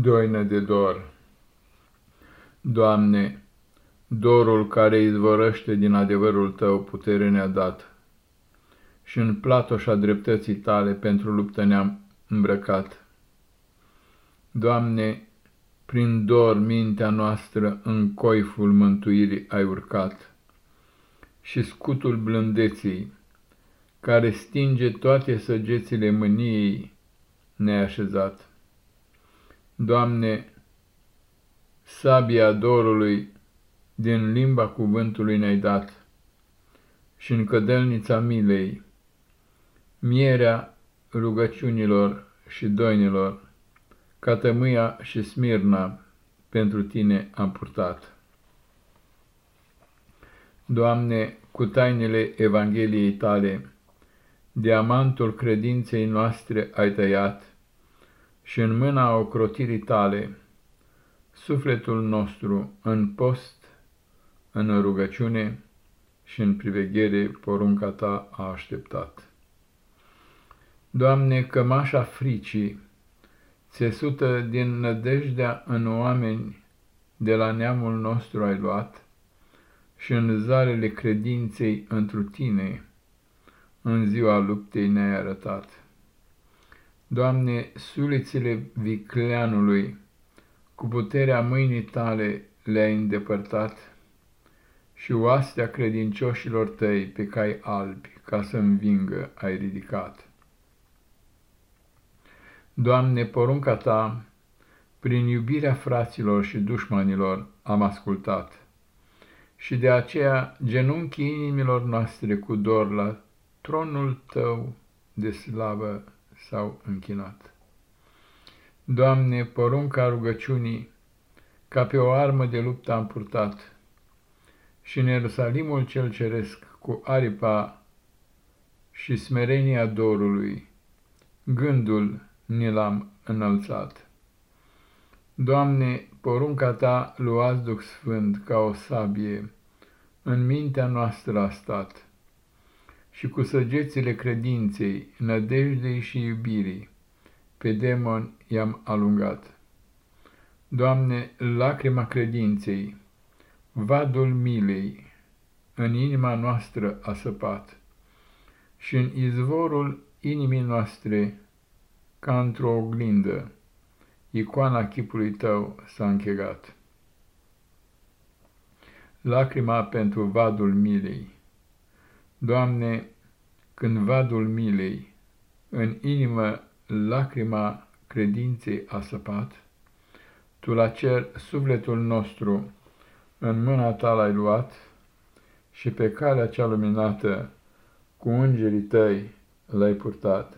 Doină de dor Doamne, dorul care izvorăște din adevărul Tău putere ne-a dat și în platoșa dreptății Tale pentru luptă ne-am îmbrăcat. Doamne, prin dor mintea noastră în coiful mântuirii ai urcat și scutul blândeții, care stinge toate săgețile mâniei, ne-ai așezat. Doamne, sabia dorului din limba cuvântului ne-ai dat și în cădelnița milei, mierea rugăciunilor și doinilor, ca tămâia și smirna pentru Tine am purtat. Doamne, cu tainele Evangheliei Tale, diamantul credinței noastre ai tăiat, și în mâna ocrotirii tale, sufletul nostru în post, în rugăciune și în priveghere porunca ta a așteptat. Doamne, cămașa fricii, țesută din nădejdea în oameni, de la neamul nostru ai luat, și în zarele credinței întru tine, în ziua luptei ne-ai arătat. Doamne, sulițele vicleanului, cu puterea mâinii tale le-ai îndepărtat și oastea credincioșilor tăi pe cai albi, ca să învingă, ai ridicat. Doamne, porunca ta, prin iubirea fraților și dușmanilor am ascultat și de aceea genunchii inimilor noastre cu dor la tronul tău de slavă s-au închinat. Doamne, porunca rugăciunii, ca pe o armă de luptă am purtat, și în Ierusalimul cel ceresc, cu aripa și smerenia dorului, gândul ni l-am înălțat. Doamne, porunca Ta luați Duh Sfânt ca o sabie, în mintea noastră a stat și cu săgețile credinței, nădejdei și iubirii, pe demon i-am alungat. Doamne, lacrima credinței, vadul milei, în inima noastră a săpat și în izvorul inimii noastre, ca într-o oglindă, icoana chipului tău s-a închegat. Lacrima pentru vadul milei Doamne, când vadul milei, în inimă lacrima credinței a săpat, Tu la cer sufletul nostru în mâna Ta l-ai luat și pe calea cea luminată cu îngerii Tăi l-ai purtat.